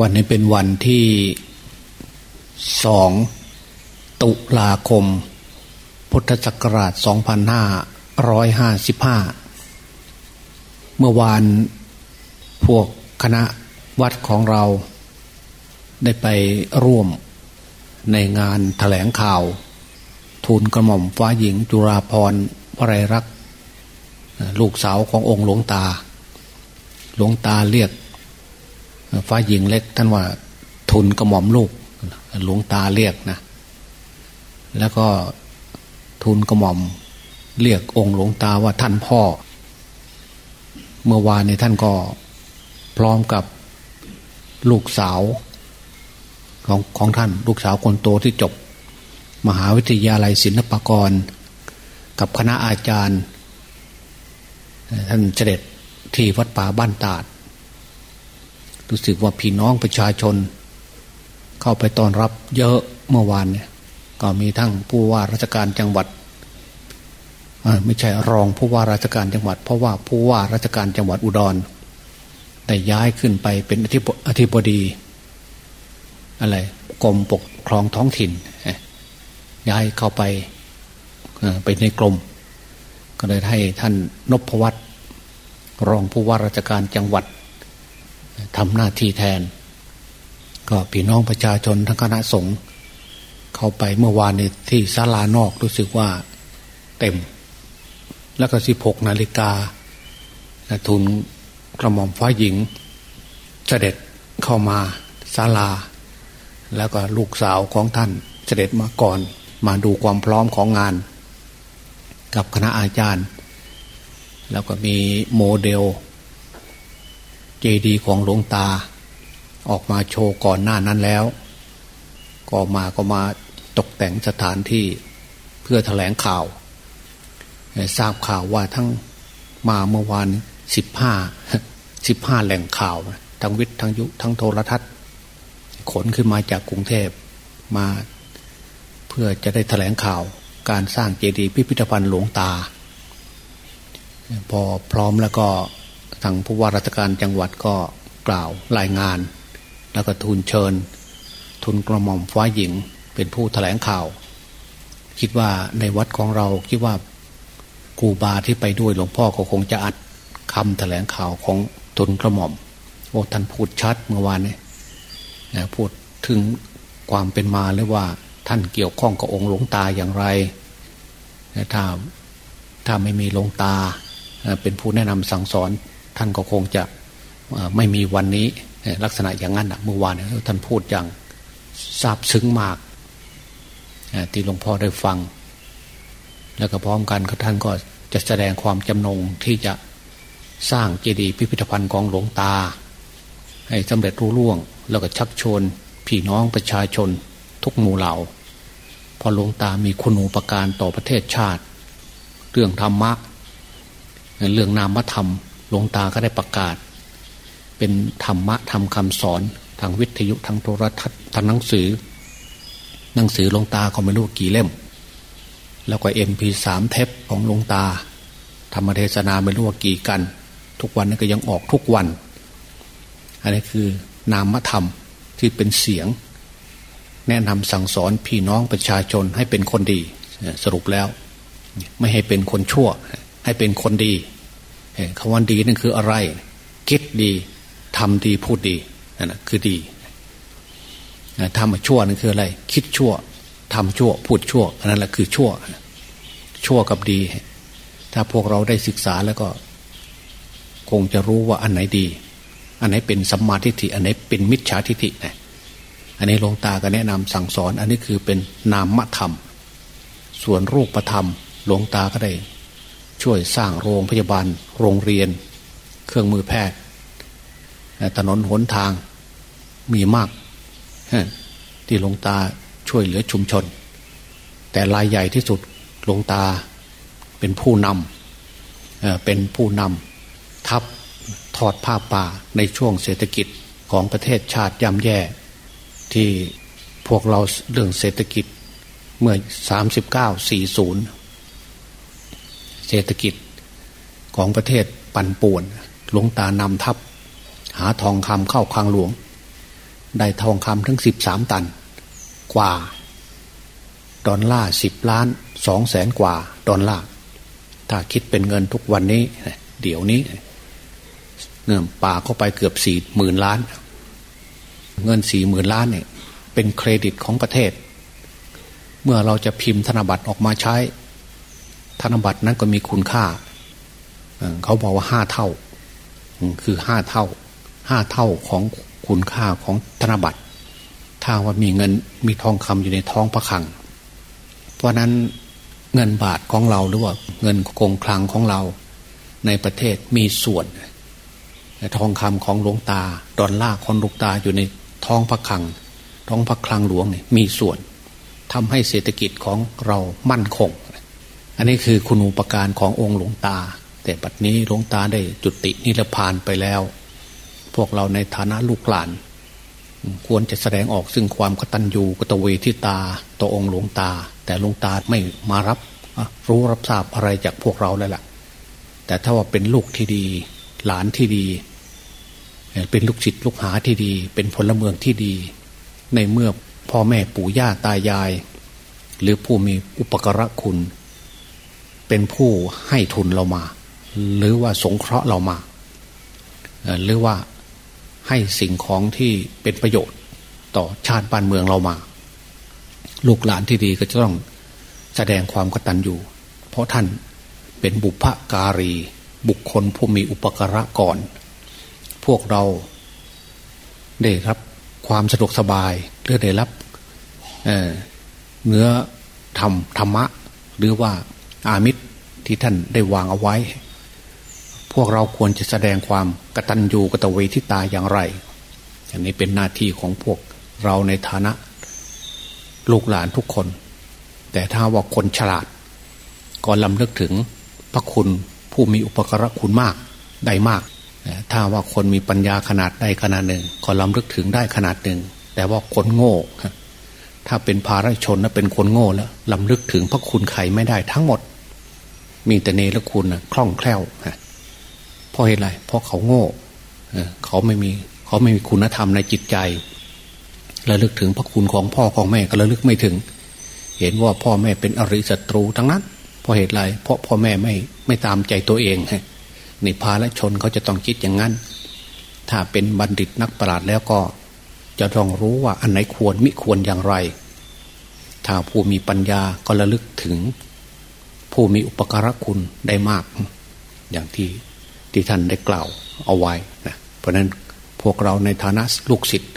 วันนี้เป็นวันที่สองตุลาคม พุทธศักราช 2555 เมื่อวานพวกคณะวัดของเรา ได้ไปร่วมในงานถแถลงข่าว ทูลกระหม่อมฟ้าหญิงจุราพรพระไรรัก ลูกสาวขององค์หลวงตา หลวงตาเรียก ฟ้าหญิงเล็ก ท่านว่าทุนกระหม่อมลูกหลวงตาเรียกนะ แล้วก็ทุนกระหม่อมเรียกองค์หลวงตาว่าท่านพ่อ เมื่อวานในท่านก็พร้อมกับลูกสาวของของท่าน ลูกสาวคนโตที่จบ มหาวิทยาลัยศิลปากร กับคณะอาจารย์ ท่านเสด็จที่วัดป่าบ้านตาด รู้สึกว่าพี่น้องประชาชน เข้าไปต้อนรับเยอะเมื่อวานเนี่ย ก็มีทั้งผู้ว่าราชการจังหวัดไม่ใช่รองผู้ว่าราชการจังหวัด เพราะว่าผู้ว่าราชการจังหวัดอุดรได้ย้ายขึ้นไปเป็นอธิบดี อะไรกรมปกครองท้องถิ่น ย้ายเข้าไปไปในกรมก็เลยให้ท่านนพวัตรรองผู้ว่าราชการจังหวัด ทำหน้าที่แทน ก็พี่น้องประชาชนทั้งคณะสงฆ์เข้าไปเมื่อวานในที่ศาลานอกรู้สึกว่าเต็ม แล้วก็สิบหกนาฬิกาทุนกระหม่อมฟ้าหญิง เสด็จเข้ามาศาลา แล้วก็ลูกสาวของท่านเสด็จมาก่อน มาดูความพร้อมของงาน กับคณะอาจารย์ แล้วก็มีโมเดล เจดีย์ของหลวงตา ออกมาโชว์ก่อนหน้านั้นแล้ว ก็มาก็มาตกแต่งสถานที่เพื่อถแถลงข่าวทราบข่าวว่าทั้งมาเมื่อวานสิบห้าสิบห้าแหล่งข่าว ทั้งวิทย์ทั้งยุทั้งโทรทัศน์ ขนขึ้นมาจากกรุงเทพมาเพื่อจะได้ถแถลงข่าว การสร้างเจดีย์พิพิธภัณฑ์หลวงตา พอพร้อมแล้วก็ ทางผู้ว่าราชการจังหวัดก็กล่าวรายงาน แล้วก็ทูลเชิญ ทุนกระหม่อมฟ้าหญิงเป็นผู้ถแถลงข่าว คิดว่าในวัดของเราคิดว่าครูบาที่ไปด้วยหลวงพ่อก็คงจะอัดคำถแถลงข่าวของทุนกระหม่อมโอ้ท่านพูดชัดเมื่อวานนี้พูดถึงความเป็นมาหรือว่าท่านเกี่ยวข้องกับองค์หลวงตาอย่างไรถ้าถ้าไม่มีหลวงตาเป็นผู้แนะนำสั่งสอน ท่านก็คงจะไม่มีวันนี้ลักษณะอย่างนั้นเมื่อวานท่านพูดอย่างซาบซึ้งมากที่หลวงพ่อได้ฟัง แล้วก็พร้อมกันท่านก็จะแสดงความจำนงที่จะสร้างเจดีย์พิพิธภัณฑ์ของหลวงตา ให้สำเร็จรุ่ร่วง แล้วก็ชักชวนพี่น้องประชาชนทุกหมู่เหล่าพอหลวงตามีคุณูปการต่อประเทศชาติ เรื่องธรรมะ เรื่องนามธรรม หลวงตาก็ได้ประกาศ เป็นธรรมะทำคำสอนทางวิทยุทางโทรทัศน์ทางหนังสือ หนังสือหลวงตาก็ไม่รู้กี่เล่ม แล้วก็เอ็มพีสามเทปของหลวงตา ธรรมเทศนาไม่รู้ว่ากี่กัน ทุกวันนี้ก็ยังออกทุกวัน อันนี้คือนามธรรมที่เป็นเสียง แนะนำสั่งสอนพี่น้องประชาชนให้เป็นคนดี สรุปแล้ว ไม่ให้เป็นคนชั่ว ให้เป็นคนดี คำว่าดีนั่นคืออะไร คิดดีทำดีพูดดีนั่นแหะคือดีทำชั่วนั่นคืออะไร คิดชั่วทำชั่ว พูดชั่วอันนั้นแหละคือชั่ว ชั่วกับดี ถ้าพวกเราได้ศึกษาแล้วก็ คงจะรู้ว่าอันไหนดี อันไหนเป็นสัมมาทิฏฐิอันไหนเป็นมิจฉาทิฏฐินะอันนี้หลวงตาก็แนะนำสั่งสอน อันนี้คือเป็นนามธรรม ส่วนรูปธรรมหลวงตาก็ได้ ช่วยสร้างโรงพยาบาลโรงเรียน เครื่องมือแพทย์ถนนหนทางมีมาก ที่หลวงตาช่วยเหลือชุมชน แต่รายใหญ่ที่สุดหลวงตาเป็นผู้นำเป็นผู้นำทับทอดผ้าป่าในช่วงเศรษฐกิจของประเทศชาติย่ำแย่ ที่พวกเราเรื่องเศรษฐกิจเมื่อ 39 40 เศรษฐกิจของประเทศปั่นป่วน หลวงตานำทัพ หาทองคำเข้าคลังหลวง ได้ทองคำทั้งสิบสามตัน กว่า ดอลลาร์สิบล้านสองแสนกว่าดอลลาร์ ถ้าคิดเป็นเงินทุกวันนี้ เดี๋ยวนี้เงินป่าเข้าไปเกือบสี่หมื่นล้าน เงินสี่หมื่นล้านเนี่ยเป็นเครดิตของประเทศ เมื่อเราจะพิมพ์ธนบัตรออกมาใช้ ธนบัตรนั้นก็มีคุณค่าเขาบอกว่าห้าเท่า คือห้าเท่าห้าเท่าของคุณค่าของธนบัตร ถ้าว่ามีเงินมีทองคำอยู่ในท้องพระคลัง เพราะนั้นเงินบาทของเราหรือว่าเงินคงคลังของเราในประเทศมีส่วนทองคำของหลวงตา ดอลลาร์ของหลวงตาอยู่ในท้องพระคลัง ท้องพระคลังหลวงเนี่ยมีส่วนทำให้เศรษฐกิจของเรามั่นคง อันนี้คือคุณูปการขององค์หลวงตา แต่ปัจนี้หลวงตาได้จุตินิพพานไปแล้ว พวกเราในฐานะลูกหลาน ควรจะแสดงออกซึ่งความกตัญญูกตเวทิตาต่อองค์หลวงตา แต่หลวงตาไม่มารับรู้รับทราบอะไรจากพวกเราแล้วล่ะ แต่ถ้าว่าเป็นลูกที่ดี หลานที่ดี เป็นลูกศิษย์ลูกหาที่ดี เป็นพลเมืองที่ดี ในเมื่อพ่อแม่ปู่ย่าตายาย หรือผู้มีอุปกระคุณ เป็นผู้ให้ทุนเรามา หรือว่าสงเคราะห์เรามา หรือว่าให้สิ่งของที่เป็นประโยชน์ต่อชาติบ้านเมืองเรามา ลูกหลานที่ดีก็จะต้องแสดงความกตัญญูเพราะท่านเป็นบุพการี บุคคลผู้มีอุปการะก่อน พวกเราได้รับความสะดวกสบายหรือได้รับเเนื้อธรรมธรรมะ หรือว่า อามิตรที่ท่านได้วางเอาไว้ พวกเราควรจะแสดงความกตัญญูกตเวทิตาอย่างไร อันนี้เป็นหน้าที่ของพวกเราในฐานะ ลูกหลานทุกคน แต่ถ้าว่าคนฉลาด ก็ลำลึกถึงพระคุณผู้มีอุปกรณ์คุณมากได้มากถ้าว่าคนมีปัญญาขนาดใดขนาดหนึ่ง ก็ล้ำลึกถึงได้ขนาดหนึ่ง แต่ว่าคนโง่ ถ้าเป็นภาราชนนะเป็นคนโง่แล้วล้ำลึกถึงพระคุณใครไม่ได้ทั้งหมด มีแต่เนรคุณนะคล่องแคล่วเพราะเหตุไรเพราะเขาโง่เขาไม่มีเขาไม่มีคุณธรรมในจิตใจระลึกถึงพระคุณของพ่อของแม่ก็ระลึกไม่ถึง เห็นว่าพ่อแม่เป็นอริศัตรูทั้งนั้นเพราะเหตุไรเพราะพ่อแม่ไม่ไม่ตามใจตัวเองฮะนิพาและชนเขาจะต้องคิดอย่างนั้น ถ้าเป็นบัณฑิตนักปราชญ์แล้วก็ จะต้องรู้ว่าอันไหนควรมิควรอย่างไร ถ้าผู้มีปัญญาก็ระลึกถึง ผู้มีอุปการะคุณได้มาก อย่างที่ที่ท่านได้กล่าวเอาไว้นะเพราะนั้นพวกเราในฐานะลูกศิษย์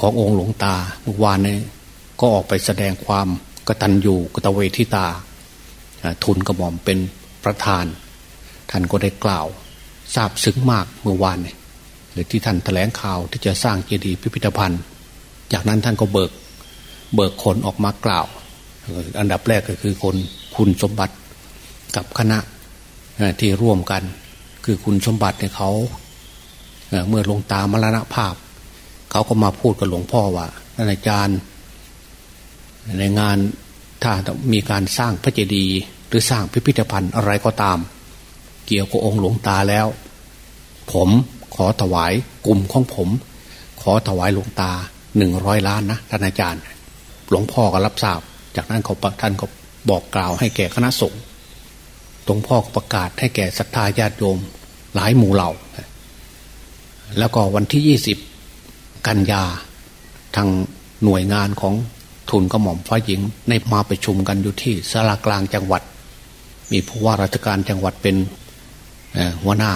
ขององค์หลวงตาเมื่อวานนี้ก็ออกไปแสดงความกตัญญูกตเวทิตา ทุนกระหม่อมเป็นประธาน ท่านก็ได้กล่าวทราบซึ้งมากเมื่อวานเนี่ยที่ท่านแถลงข่าวที่จะสร้างเจดีย์พิพิธภัณฑ์ จากนั้นท่านก็เบิกเบิกคนออกมากล่าว อันดับแรกก็คือคน คุณสมบัติกับคณะที่ร่วมกัน คือคุณสมบัติเนี่ยเขาเมื่อลงตามรณภาพ เขาก็มาพูดกับหลวงพ่อว่าอาจารย์ ในงานถ้ามีการสร้างพระเจดีย์หรือสร้างพิพิธภัณฑ์อะไรก็ตาม เกี่ยวกับองค์หลวงตาแล้ว ผมขอถวายกลุ่มของผม ขอถวายหลวงตาหนึ่งร้อยล้านนะท่านอาจารย์ หลวงพ่อก็รับทราบ จากนั้นเขาท่านก็ บอกกล่าวให้แก่คณะสงฆ์หลวงพ่อประกาศให้แก่ศรัทธาญาติโยมหลายหมู่เหล่า แล้วก็วันที่ยี่สิบกันยาทางหน่วยงานของทุนกระหม่อมฟ้าหญิงในมาประชุมกันอยู่ที่สารากลางจังหวัด มีผู้ว่าราชการจังหวัดเป็นหัวหน้า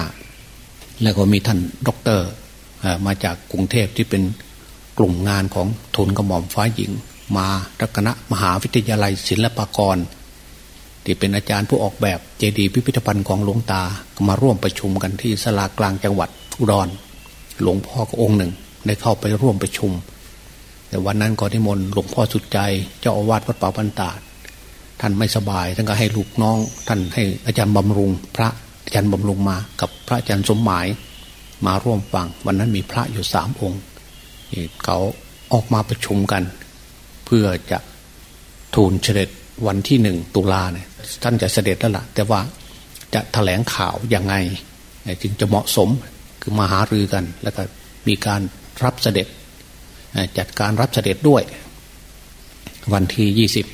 แล้วก็มีท่านด็อกเตอร์มาจากกรุงเทพที่เป็นกลุ่มงานของทูลกระหม่อมฟ้าหญิง มาจากคณะมหาวิทยาลัยศิลปากร ที่เป็นอาจารย์ผู้ออกแบบเจดีย์พิพิธภัณฑ์ของหลวงตาก็มาร่วมประชุมกันที่ศาลากลางจังหวัดอุดร หลวงพ่อก็องค์หนึ่งได้เข้าไปร่วมประชุม แต่วันนั้นก็นิมนต์หลวงพ่อสุดใจ เจ้าอาวาสวัดป่าบันตาท่านไม่สบายท่านก็ให้ลูกน้อง ท่านให้อาจารย์บำรุง พระอาจารย์บำรุงมากับพระอาจารย์สมหมาย มาร่วมฟัง วันนั้นมีพระอยู่สามองค์เขาออกมาประชุมกัน พื่อจะทูลเสด็จวันที่หนึ่งตุลาเนี่ยท่านจะเสด็จแล้วล่ะ แต่ว่าจะถแถลงข่าวยังไงจึงจะเหมาะสมคือมาหารือกัน แล้วก็มีการรับเสด็จ จัดการรับเสด็จด้วย วันที่ยี่สิบ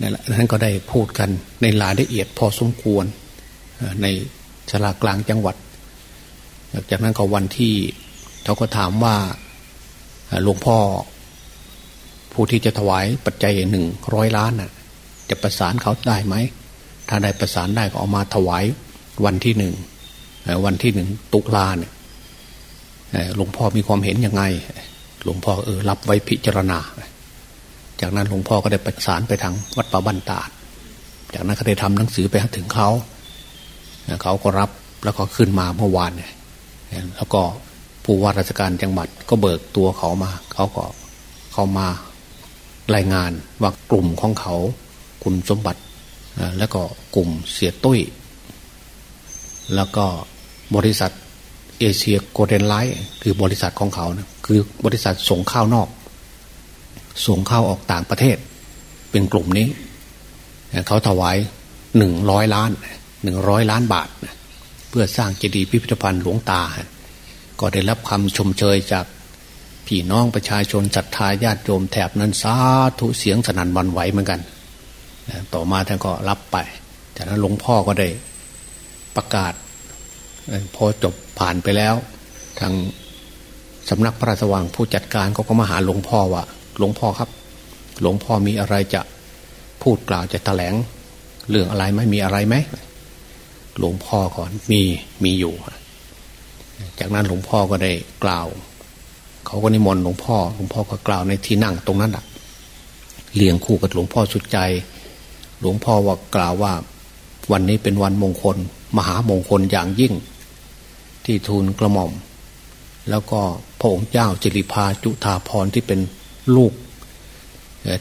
นั่นแหละนั้นก็ได้พูดกันในรายละเอียดพอสมควรในชลากลางจังหวัด จากนั้นก็วันที่เขาก็ถามว่าหลวงพ่อ ผู้ที่จะถวายปัจจัยหนึ่งร้อยล้านน่ะ จะประสานเขาได้ไหม ถ้าได้ประสานได้ก็เอามาถวายวันที่หนึ่งวันที่หนึ่งตุลาเนี่ยหลวงพ่อมีความเห็นยังไง หลวงพ่อเออรับไว้พิจารณา จากนั้นหลวงพ่อก็ได้ประสานไปทางวัดป่าบ้านตาด จากนั้นก็ได้ทำหนังสือไปถึงเขาเขาก็รับแล้วก็ขึ้นมาเมื่อวานเนี่ยแล้วก็ผู้ว่าราชการจังหวัดก็เบิกตัวเขามา เขาก็เข้ามา รายงานว่ากลุ่มของเขาคุณสมบัติแล้วก็กลุ่มเสียตุ้ย แล้วก็บริษัทเอเชียโกลเด้นไลท์คือบริษัทของเขานะคือบริษัทส่งข้าวนอก ส่งข้าวออกต่างประเทศ เป็นกลุ่มนี้ เขาถวายหนึ่งร้อยล้านหนึ่งร้อยล้านบาท เพื่อสร้างเจดีย์พิพิธภัณฑ์หลวงตา ก็ได้รับคำชมเชยจาก พี่น้องประชาชนศรัทธาญาติโยมแถบนั้นสาธุเสียงสนั่นวันไหวเหมือนกัน ต่อมาท่านก็รับไป จากนั้นหลวงพ่อก็ได้ประกาศ พอจบผ่านไปแล้ว ทางสำนักพระราชวังผู้จัดการก็ก็มาหาหลวงพ่อว่าหลวงพ่อครับ หลวงพ่อมีอะไรจะพูดกล่าวจะแถลง เรื่องอะไรไหมมีอะไรไหมหลวงพ่อก่อนมีมีอยู่ จากนั้นหลวงพ่อก็ได้กล่าว เขาก็นิมนต์หลวงพ่อหลวงพ่อก็กล่าวในที่นั่งตรงนั้นอะเลี้ยงคู่กับหลวงพ่อสุดใจ หลวงพ่อว่ากล่าวว่า วันนี้เป็นวันมงคล มหามงคลอย่างยิ่ง ที่ทูลกระหม่อม แล้วก็พระองค์เจ้าจิริพาจุธาพรที่เป็นลูก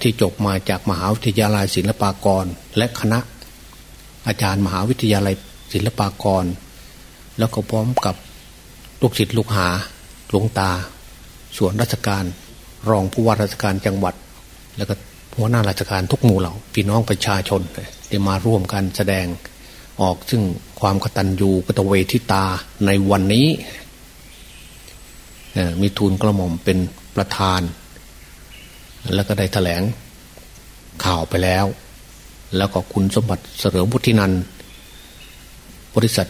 ที่จบมาจากมหาวิทยาลัยศิลปากร และคณะอาจารย์มหาวิทยาลัยศิลปากร แล้วก็พร้อมกับลูกศิษย์ลูกหาหลวงตา ส่วนราชการรองผู้ว่าราชการจังหวัด แล้วก็หัวหน้าราชการทุกหมู่เหล่าพี่น้องประชาชนได้มาร่วมกันแสดงออกซึ่งความกตัญญูกตเวทิตาในวันนี้มีทูลกระหม่อมเป็นประธาน แล้วก็ได้ถแถลงข่าวไปแล้ว แล้วก็คุณสมบัติเสริมพุทธินันบริษัท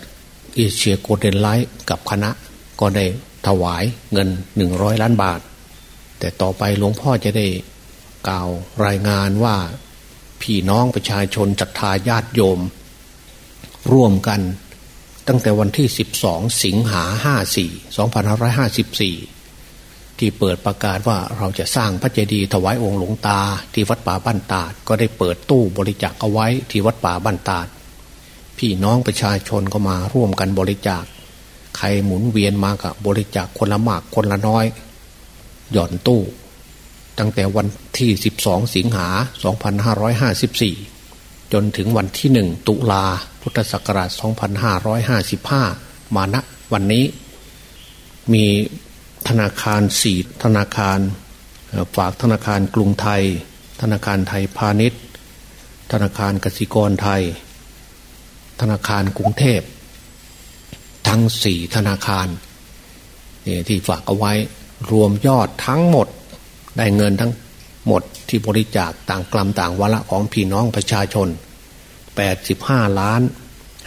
เอเชียโกลเด้นไลท์กับคณะก็ได้ ถวายเงินหนึ่งร้อยล้านบาท แต่ต่อไปหลวงพ่อจะได้กล่าวรายงานว่าพี่น้องประชาชนศรัทธาญาติโยม ร่วมกันตั้งแต่วันที่ 12 สิงหา54 2554 ที่เปิดประกาศว่าเราจะสร้างพระเจดีย์ถวายองค์หลวงตา ที่วัดป่าบ้านตาด ก็ได้เปิดตู้บริจาคเอาไว้ที่วัดป่าบ้านตาด พี่น้องประชาชนก็มาร่วมกันบริจาค ใครหมุนเวียนมากับบริจาคคนละมากคนละน้อย หย่อนตู้ ตั้งแต่วันที่ 12 สิงหา 2554 จนถึงวันที่หนึ่งตุลาพุทธศักราช 2555 มาณวันนี้ มีธนาคารสีธนาคาร ฝากธนาคารกรุงไทย ธนาคารไทยพาณิชย์ ธนาคารกสิกรไทย ธนาคารกรุงเทพ ทั้งสี่ธนาคารที่ฝากเอาไว้รวมยอดทั้งหมดได้เงินทั้งหมดที่บริจาคต่างกลัมต่างวาระของพี่น้องประชาชนแปดสิบห้าล้าน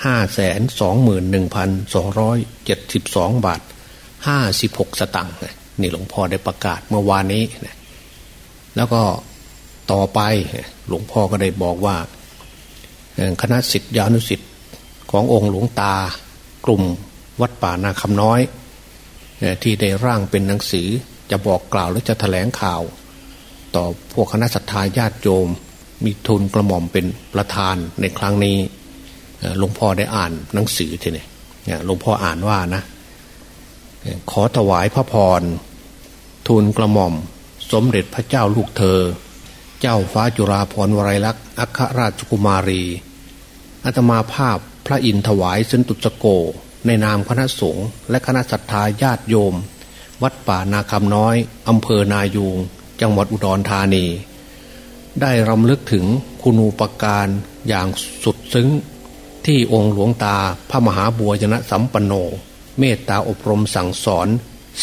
ห้าแสนสองหมื่นหนึ่งพันสองร้อยเจ็ดสิบสองบาทห้าสิบหกสตังค์นี่หลวงพ่อได้ประกาศเมื่อวานนี้ แล้วก็ต่อไปหลวงพ่อก็ได้บอกว่า คณะสิทธิานุสิทธิ์ขององค์หลวงตากลุ่ม วัดป่านาคำน้อย ที่ได้ร่างเป็นหนังสือจะบอกกล่าวและจะถแถลงข่าว ต่อพวกคณะสัตยาญาติโยมมีทุนกระหม่อมเป็นประธานในครั้งนี้หลวงพ่อได้อ่านหนังสือทีนี้หลวงพ่ออ่านว่านะ ขอถวายพระพรทูลกระหม่อม สมเด็จพระเจ้าลูกเธอ เจ้าฟ้าจุฬาภรวรัยลักษณ์อัครราชกุมารีอาตมาภาพพระอินถวายสินตุสโก ในนามคณะสงฆ์และคณะศรัทธาญาติโยม วัดป่านาคำน้อยอำเภอนายูงจังหวัดอุดรธานี ได้รำลึกถึงคุณูปการอย่างสุดซึ้ง ที่องค์หลวงตาพระมหาบัวยนะสัมปันโน เมตตาอบรมสั่งสอน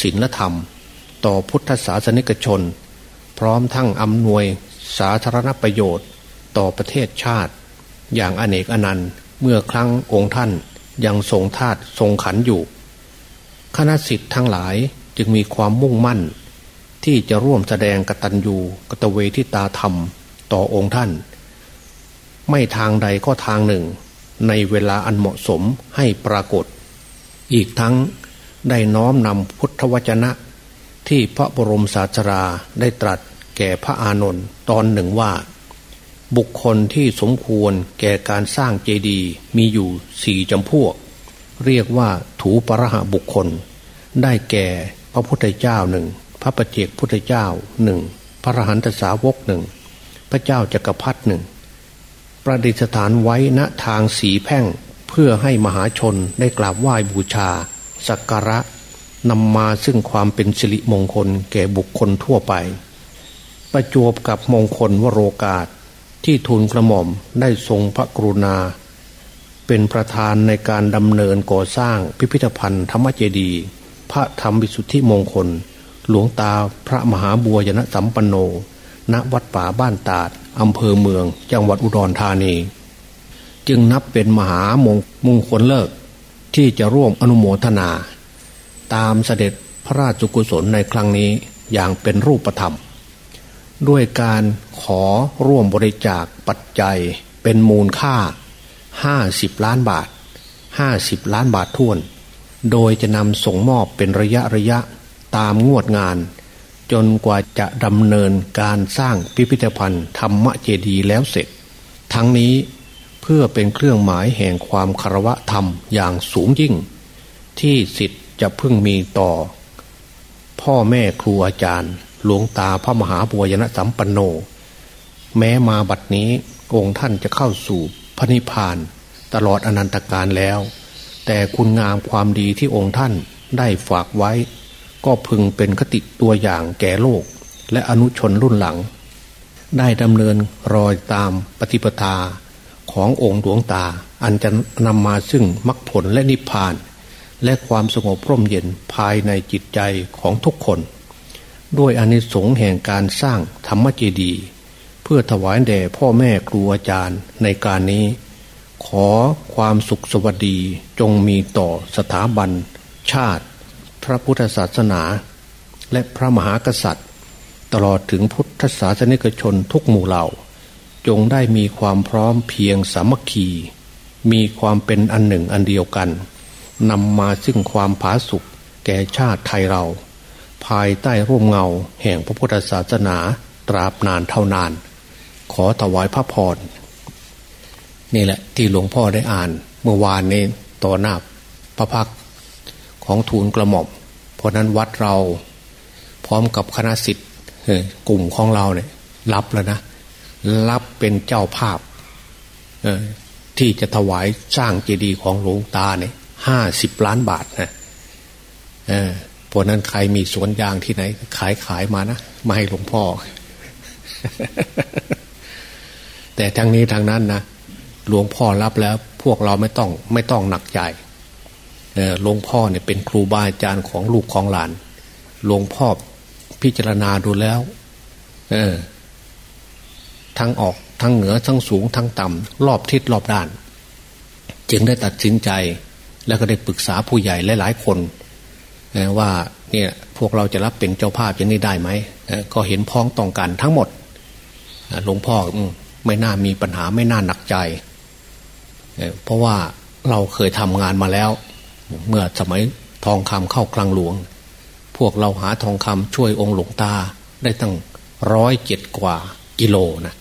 ศีลธรรม ต่อพุทธศาสนิกชน พร้อมทั้งอำนวยสาธารณประโยชน์ต่อประเทศชาติ อย่างอเนกอนันต์เมื่อครั้งองค์ท่าน ยังทรงทาตุทรงขันอยู่ คณะสิทธิ์ทั้งหลายจึงมีความมุ่งมั่น ที่จะร่วมแสดงกตัญญูกตเวทิตาธรรมต่อองค์ท่าน ไม่ทางใดก็ทางหนึ่ง ในเวลาอันเหมาะสมให้ปรากฏ อีกทั้งได้น้อมนำพุทธวจนะ ที่พระบรมศาสดาได้ตรัสแก่พระอานนท์ตอนหนึ่งว่า บุคคลที่สมควรแก่การสร้างเจดีย์มีอยู่สี่จำพวก เรียกว่าถูปรหะบุคคล ได้แก่พระพุทธเจ้าหนึ่งพระปฏิเจกพุทธเจ้าหนึ่งพระรหันตสาวกหนึ่งพระเจ้าจักรพรรดิหนึ่งประดิษฐานไว้ณทางสีแพ่งเพื่อให้มหาชนได้กราบไหว้บูชา สักการะนำมาซึ่งความเป็นสิริมงคลแก่บุคคลทั่วไป ประจวบกับมงคลวโรกาส ที่ทูลกระหม่อมได้ทรงพระกรุณา เป็นประธานในการดำเนินก่อสร้างพิพิธภัณฑ์ธรรมเจดี พระธรรมวิสุทธิมงคล หลวงตาพระมหาบัวยนสัมปันโน ณวัดป่าบ้านตาดอำเภอเมือง จังหวัดอุดรธานี จึงนับเป็นมหามงมงคลเลิก ที่จะร่วมอนุโมทนา ตามเสด็จพระราชกุศลในครั้งนี้อย่างเป็นรูปธรรม ด้วยการขอร่วมบริจาคปัจจัยเป็นมูลค่า 50 ล้านบาท 50 ล้านบาทท่วน โดยจะนำส่งมอบเป็นระยะระยะตามงวดงาน จนกว่าจะดำเนินการสร้างพิพิธภัณฑ์ธรรมเจดีย์แล้วเสร็จ ทั้งนี้เพื่อเป็นเครื่องหมายแห่งความคารวะธรรมอย่างสูงยิ่ง ที่สิทธิ์จะพึ่งมีต่อ พ่อแม่ครูอาจารย์ หลวงตาพระมหาบัวยนสัมปันโน แม้มาบัดนี้องค์ท่านจะเข้าสู่พระนิพพาน ตลอดอนันตการแล้ว แต่คุณงามความดีที่องค์ท่านได้ฝากไว้ ก็พึงเป็นคติตัวอย่างแก่โลก และอนุชนรุ่นหลัง ได้ดำเนินรอยตามปฏิปทาขององค์หลวงตา อันจะนำมาซึ่งมรรคผลและนิพพาน และความสงบร่มเย็นภายในจิตใจของทุกคน ด้วยอนิสงส์แห่งการสร้างธรรมเจดีย์เพื่อถวายแด่พ่อแม่ครูอาจารย์ในการนี้ ขอความสุขสวัสดีจงมีต่อสถาบัน ชาติ พระพุทธศาสนา และพระมหากษัตริย์ ตลอดถึงพุทธศาสนิกชนทุกหมู่เหล่า จงได้มีความพร้อมเพียงสามัคคี มีความเป็นอันหนึ่งอันเดียวกันนำมาซึ่งความผาสุกแก่ชาติไทยเรา ภายใต้ร่มเงา แห่งพระพุทธศาสนาตราบนานเท่านาน ขอถวายพระพรนี่แหละที่หลวงพ่อได้อ่าน เมื่อวานนี้ต่อหน้าพระพักของทูลกระหม่อมเพราะนั้นวัดเราพร้อมกับคณะสิทธิ์กลุ่มของเราเนี่ยรับแล้วนะ รับเป็นเจ้าภาพที่จะถวายสร้างเจดีย์ของหลวงตาเนี่ยห้าสิบล้านบาทนะ เพราะนั้นใครมีสวนยางที่ไหน ขายขายมานะมาให้หลวงพ่อ แต่ทางนี้ทางนั้นนะหลวงพ่อรับแล้ว พวกเราไม่ต้อง ไม่ต้องหนักใจหลวงพ่อเนี่ยเป็นครูบาอาจารย์ของลูกของหลาน หลวงพ่อพิจารณาดูแล้ว เออ ทั้งออกทั้งเหนือทั้งสูงทั้งต่ำรอบทิศรอบด้าน จึงได้ตัดสินใจ แล้วก็ได้ปรึกษาผู้ใหญ่หลายๆคน ว่าเนี่ยพวกเราจะรับเป็นเจ้าภาพอย่างนี้ได้ไหมก็เห็นพ้องต้องกันทั้งหมดหลวงพ่อไม่น่ามีปัญหาไม่น่าหนักใจ เพราะว่าเราเคยทำงานมาแล้ว เมื่อสมัยทองคำเข้าคลังหลวง พวกเราหาทองคำช่วยองค์หลวงตาได้ตั้งร้อยเจ็ดกว่ากิโลนะ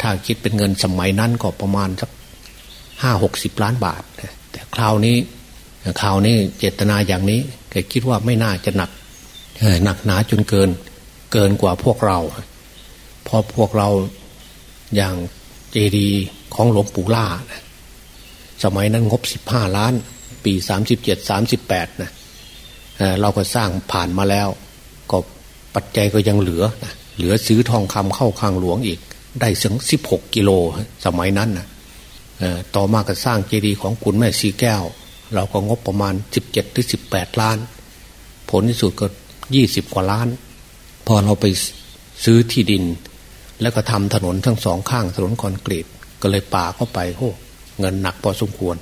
ถ้าคิดเป็นเงินสมัยนั้นก็ประมาณสักห้าหกสิบล้านบาท แต่คราวนี้คราวนี้เจตนาอย่างนี้ แกคิดว่าไม่น่าจะหนักหนักหนาจนเกินเกินกว่าพวกเราพอพวกเราอย่างเจดีของหลวงปู่ล่านะสมัยนั้นงบสิบห้าล้าน ปีสามสิบเจ็ดสามสิบแปดนะเราก็สร้างผ่านมาแล้วก็ปัจจัยก็ยังเหลือนะเหลือซื้อทองคำเข้าคลังหลวงอีก ได้ถึงสิบหกกิโล สมัยนั้นนะต่อมาก็สร้างเจดีย์ของคุณแม่สีแก้ว เราก็งบประมาณสิบเจ็ดถึงสิบแปดล้าน ผลที่สุดก็ยี่สิบกว่าล้าน พอเราไปซื้อที่ดิน แล้วก็ทำถนนทั้งสองข้างถนนคอนกรีตก็เลยป่าเข้าไปโอ้เงินหนักพอสมควร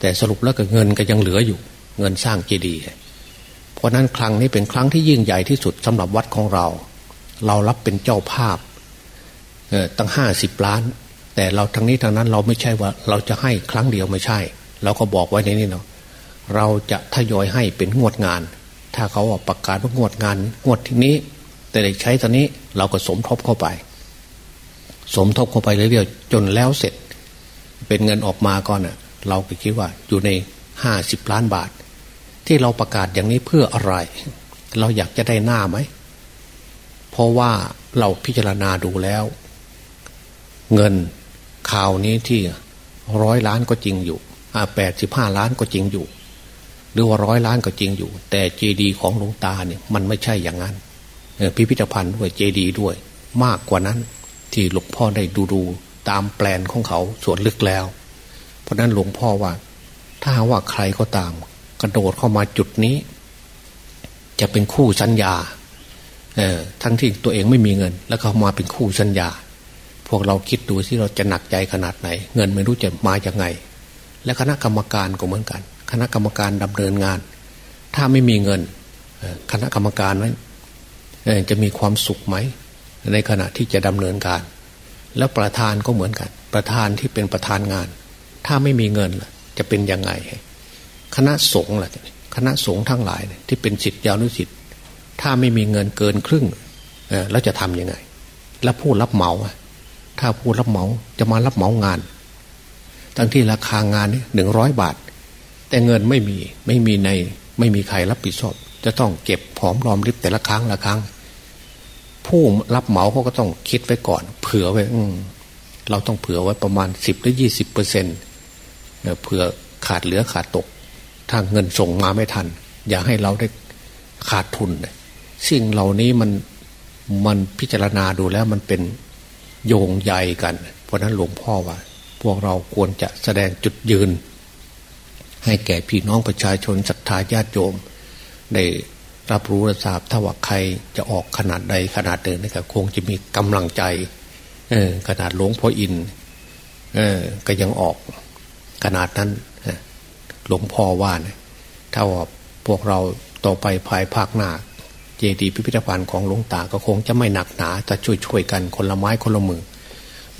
แต่สรุปแล้วก็เงินก็ยังเหลืออยู่ เงินสร้างเจดีย์เพราะนั้นครั้งนี้เป็นครั้งที่ยิ่งใหญ่ที่สุดสำหรับวัดของเรา เรารับเป็นเจ้าภาพตั้งห้าสิบล้าน แต่เราทั้งนี้ทั้งนั้นเราไม่ใช่ว่าเราจะให้ครั้งเดียวไม่ใช่ เราก็บอกไว้ในนี้เนาะเราจะทยอยให้เป็นงวดงาน ถ้าเขาประกาศว่างวดงาน งวดที่นี้ แต่ได้ใช้ตอนนี้เราก็สมทบเข้าไป สมทบเข้าไปเรื่อยๆจนแล้วเสร็จ เป็นเงินออกมาก่อนอะ เราก็คิดว่าอยู่ในห้าสิบล้านบาท ที่เราประกาศอย่างนี้เพื่ออะไร เราอยากจะได้หน้าไหมเพราะว่าเราพิจารณาดูแล้ว เงินข่าวนี้ที่ร้อยล้านก็จริงอยู่ แปดสิบห้าล้านก็จริงอยู่ หรือว่าร้อยล้านก็จริงอยู่ แต่เจดีของหลวงตาเนี่ยมันไม่ใช่อย่างนั้นพิพิธภัณฑ์ด้วยเจดีด้วย มากกว่านั้นที่หลวงพ่อได้ดูดูตามแปลนของเขาส่วนลึกแล้ว เพราะนั้นหลวงพ่อว่า ถ้าว่าใครก็ตาม กระโดดเข้ามาจุดนี้ จะเป็นคู่สัญญาเออทั้งที่ตัวเองไม่มีเงิน แล้วเขามาเป็นคู่สัญญา พวกเราคิดดูที่เราจะหนักใจขนาดไหน เงินไม่รู้จะมาจากไง และคณะกรรมการก็เหมือนกัน คณะกรรมการดำเนินงาน ถ้าไม่มีเงินคณะกรรมการนั้นจะมีความสุขไหม ในขณะที่จะดำเนินการ แล้วประธานก็เหมือนกัน ประธานที่เป็นประธานงาน ถ้าไม่มีเงินจะเป็นยังไง คณะสงฆ์ล่ะคณะสงฆ์ทั้งหลายที่เป็นสิทธิยานุสิทธิ์ถ้าไม่มีเงินเกินครึ่งแล้วจะทำยังไง แล้วผู้รับเหมาถ้าผู้รับเหมาจะมารับเหมางาน ทั้งที่ราคางานหนึ่งร้อยบาท แต่เงินไม่มีไม่มีในไม่มีใครรับผิดชอบ จะต้องเก็บผอมรอมริบแต่ละครั้งละครั้ง ผู้รับเหมาเขาก็ต้องคิดไว้ก่อน เผื่อไว้อืเราต้องเผื่อไว้ประมาณสิบหรือยี่สิบเปอร์เซ็นต์เผื่อขาดเหลือขาดตก ถ้าเงินส่งมาไม่ทัน อย่าให้เราได้ขาดทุนสิ่งเหล่านี้มันมันพิจารณาดูแล้วมันเป็นโยงใยกัน เพราะนั้นหลวงพ่อว่า พวกเราควรจะแสดงจุดยืน ให้แก่พี่น้องประชาชนศรัทธาญาติโยมได้รับรู้รับทราบถ้าว่าใครจะออกขนาดใดขนาดเดินนะครับคงจะมีกำลังใจเออขนาดหลวงพ่ออินเออก็ยังออกขนาดนั้นหลวงพ่อว่านะถ้าว่าพวกเราต่อไปภายภาคหน้าเจดีย์พิพิธภัณฑ์ของหลวงตาก็คงจะไม่หนักหนาจะช่วยช่วยกันคนละไม้คนละมือ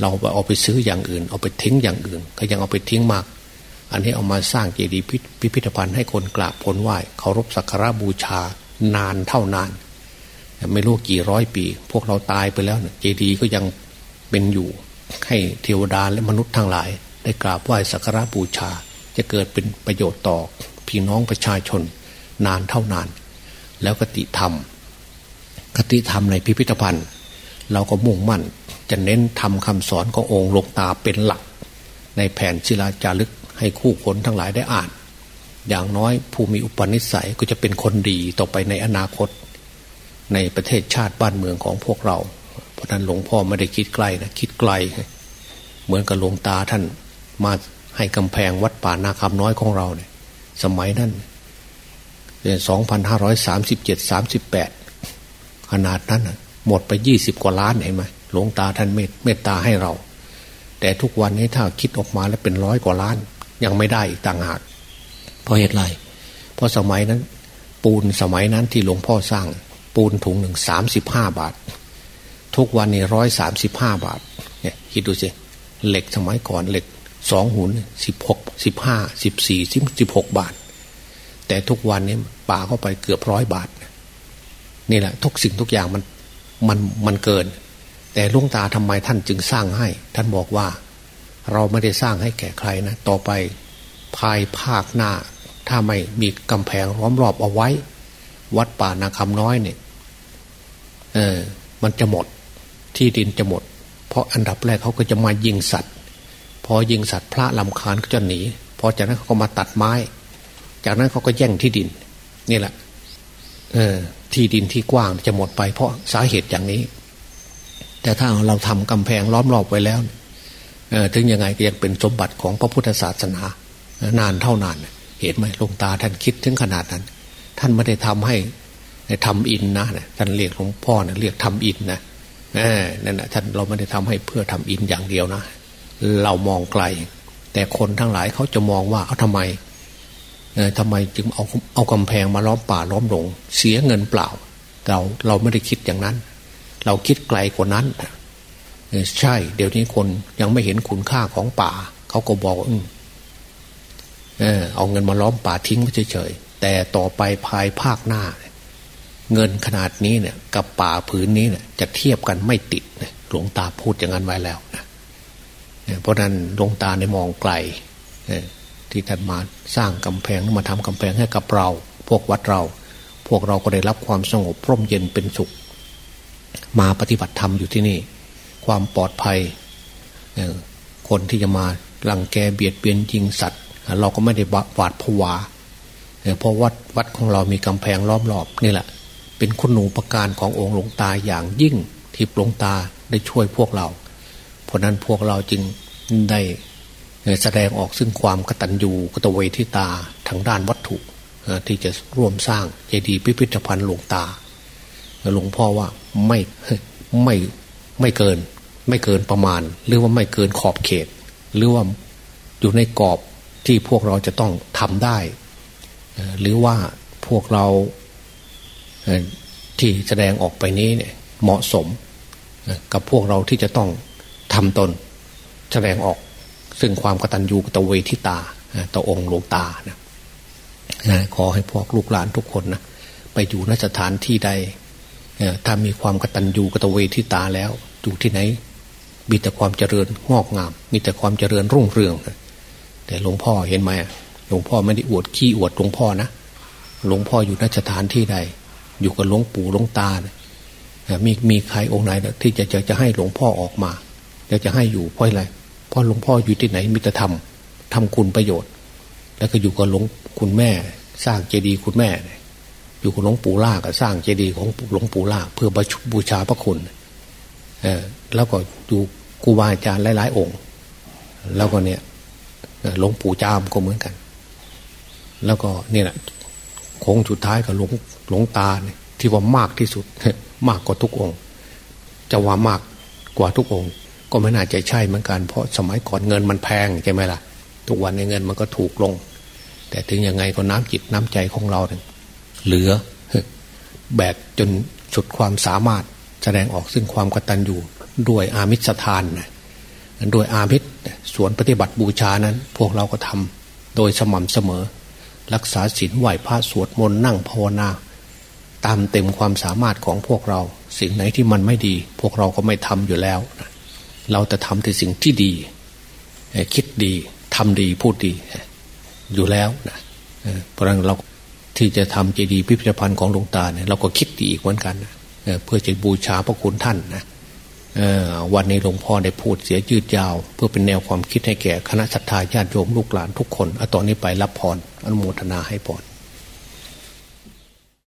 เราเอาไปซื้ออย่างอื่น เอาไปทิ้งอย่างอื่น ก็ยังเอาไปทิ้งมาก อันนี้เอามาสร้างเจดีย์พิพิธภัณฑ์ให้คนกราบผลไหว้เคารพสักการะบูชานานเท่านาน ไม่รู้กี่ร้อยปี พวกเราตายไปแล้วเนี่ยเจดีย์ก็ยังเป็นอยู่ให้เทวดาและมนุษย์ทั้งหลาย ได้กราบไหว้สักการะบูชา จะเกิดเป็นประโยชน์ต่อพี่น้องประชาชนนานเท่านาน แล้วกติธรรมคติธรรมในพิพิธภัณฑ์ เราก็มุ่งมั่น จะเน้นทำคำสอนขององค์หลวงตาเป็นหลัก ในแผ่นศิลาจารึกให้คู่คนทั้งหลายได้อ่าน อย่างน้อยผู้มีอุปนิสัยก็จะเป็นคนดีต่อไปในอนาคต ในประเทศชาติบ้านเมืองของพวกเรา เพราะนั้นหลวงพ่อไม่ได้คิดไกลนะคิดไกล เหมือนกับหลวงตาท่านมาให้กำแพงวัดป่านาคำน้อยของเราเนี่ย สมัยนั้นสองพันห้าร้อยสามสิบเจ็ดสามสิบแปดขนาดนั้นหมดไปยี่สิบกว่าล้านเห็นไหม หลวงตาท่านเมตตาให้เรา แต่ทุกวันนี้ถ้าคิดออกมาแล้วเป็นร้อยกว่าล้าน ยังไม่ได้อีกต่างหากเพราะเหตุไรเพราะสมัยนั้น ปูนสมัยนั้นที่หลวงพ่อสร้าง ปูนถุงหนึ่งสามสิบห้าบาท ทุกวันนี้ร้อยสามสิบห้าบาท เนี่ยคิดดูสิเหล็กสมัยก่อนเหล็กสองหุนสิบหกสิบห้าสิบสี่สิบสิบหกบาท แต่ทุกวันนี้ป่าเข้าไปเกือบร้อยบาท นี่แหละ ทุกสิ่งทุกอย่างมันมันมันเกิน แต่ลุงตาทำไมท่านจึงสร้างให้ ท่านบอกว่า เราไม่ได้สร้างให้แก่ใครนะ ต่อไปภายภาคหน้า ถ้าไม่มีกำแพงล้อมรอบเอาไว้ วัดป่านาคำน้อยเนี่ยเออ มันจะหมดที่ดินจะหมด เพราะอันดับแรกเขาก็จะมายิงสัตว์ พอยิงสัตว์พระลำคาญก็จะหนีพอจากนั้นเขาก็มาตัดไม้ จากนั้นเขาก็แย่งที่ดิน นี่แหละ เออ ที่ดินที่กว้างจะหมดไป เพราะสาเหตุอย่างนี้ แต่ถ้าเราทำกำแพงล้อมรอบไว้แล้วถึงยังไงก็ยังเป็นสมบัติของพระพุทธศาสนา นานเท่านาน เห็นไหมลงตาท่านคิดถึงขนาดนั้น ท่านไม่ได้ทำให้ทำอินนะท่านเรียกหลวงพ่อนะเรียกทำอินนะนั่นนะท่านเราไม่ได้ทำให้เพื่อทำอินอย่างเดียวนะ เรามองไกล แต่คนทั้งหลายเขาจะมองว่าเอาทำไมทำไมจึงเอาเอากำแพงมาล้อมป่าล้อมหลง เสียเงินเปล่า เราเราไม่ได้คิดอย่างนั้น เราคิดไกลกว่านั้นใช่ เดี๋ยวนี้คนยังไม่เห็นคุณค่าของป่า เขาก็บอกอเออเอาเงินมาล้อมป่าทิ้งเฉยๆแต่ต่อไปภายภาคหน้า เงินขนาดนี้เนี่ย กับป่าผืนนี้เนี่ยจะเทียบกันไม่ติดหลวงตาพูดอย่างนั้นไว้แล้วนะเพราะนั้นหลวงตาในมองไกลที่ท่านมาสร้างกำแพงมาทำกำแพงให้กับเรา พวกวัดเรา พวกเราก็ได้รับความสงบร่มเย็นเป็นสุข มาปฏิบัติธรรมอยู่ที่นี่ ความปลอดภัย คนที่จะมาลังแกเบียดเบียนยิงสัตว์ เราก็ไม่ได้หวาดผวาเพราะวัดวัดของเรามีกำแพงล้อมรอบนี่แหละ เป็นคุณูปการขององค์หลวงตาอย่างยิ่งที่หลวงตาได้ช่วยพวกเรา เพราะนั้นพวกเราจึงได้แสดงออกซึ่งความกตัญญูกตเวทิตาทางด้านวัตถุที่จะร่วมสร้างเจดีย์พิพิธภัณฑ์หลวงตา หลวงพ่อว่าไม่ไม่ไม่เกิน ไม่เกินประมาณ หรือว่าไม่เกินขอบเขต หรือว่าอยู่ในกรอบที่พวกเราจะต้องทำได้ หรือว่าพวกเราที่แสดงออกไปนี้เนี่ยเหมาะสมกับพวกเราที่จะต้องทำตน แสดงออกซึ่งความกตัญญูกตเวทิตาต่อองค์หลวงตานะขอให้พวกลูกหลานทุกคนนะไปอยู่นสถานที่ใด ถ้ามีความกตัญญูกตเวทิตาแล้วอยู่ที่ไหน มีแต่ความเจริญงอกงาม มีแต่ความเจริญรุ่งเรืองแต่หลวงพ่อเห็นไหมหลวงพ่อไม่ได้อวดขี้อวดหลวงพ่อนะหลวงพ่ออยู่นสถานที่ใด อยู่กับหลวงปู่หลวงตานะมีมีใครองค์ไหนที่จะจะจะให้หลวงพ่อออกมาจะจะให้อยู่เพราะอะไรเพราะหลวงพ่ออยู่ที่ไหนมีแต่ทำทำคุณประโยชน์ แล้วก็อยู่กับหลวงคุณแม่ สร้างเจดีย์คุณแม่ อยู่กับหลวงปู่ล่าก็สร้างเจดีย์ของหลวงปู่ล่าเพื่อบูชาพระคุณเออแล้วก็อยู่ครูบาอาจารย์หลาย ๆ องค์ แล้วก็เนี่ยหลวงปู่จามก็เหมือนกัน แล้วก็เนี่ยแหละโค้งสุดท้ายกับหลวงหลวงตาเนี่ยที่ว่ามากที่สุดมากกว่าทุกองค์ จะว่ามากกว่าทุกองค์ ก็ไม่น่าจะใช่เหมือนกันเพราะสมัยก่อนเงินมันแพงใช่ไหมล่ะ ทุกวันในเงินมันก็ถูกลง แต่ถึงยังไงก็น้ำจิตน้ำใจของเราเนี่ย เหลือ แบกจนสุดความสามารถแสดงออกซึ่งความกตัญญูด้วยอามิสทานด้วยอามิสสวนปฏิบัติบูชานั้น พวกเราก็ทำโดยสม่ำเสมอ รักษาศีลไหวพระสวดมนต์นั่งภาวนา ตามเต็มความสามารถของพวกเรา สิ่งไหนที่มันไม่ดี พวกเราก็ไม่ทำอยู่แล้ว เราจะทำแต่สิ่งที่ดี คิดดีทำดีพูดดีอยู่แล้วนะเพราะนั้นเรา ที่จะทำเจดีย์พิพิธภัณฑ์ของหลวงตาเนี่ยเราก็คิดดีอีกเหมือนกันเพื่อจะบูชาพระคุณท่านนะวันนี้หลวงพ่อได้พูดเสียยืดยาว เพื่อเป็นแนวความคิดให้แก่คณะสัตยาญาติโยมลูกหลานทุกคนอาตอนนี้ไปรับพรอนุโมทนาให้พร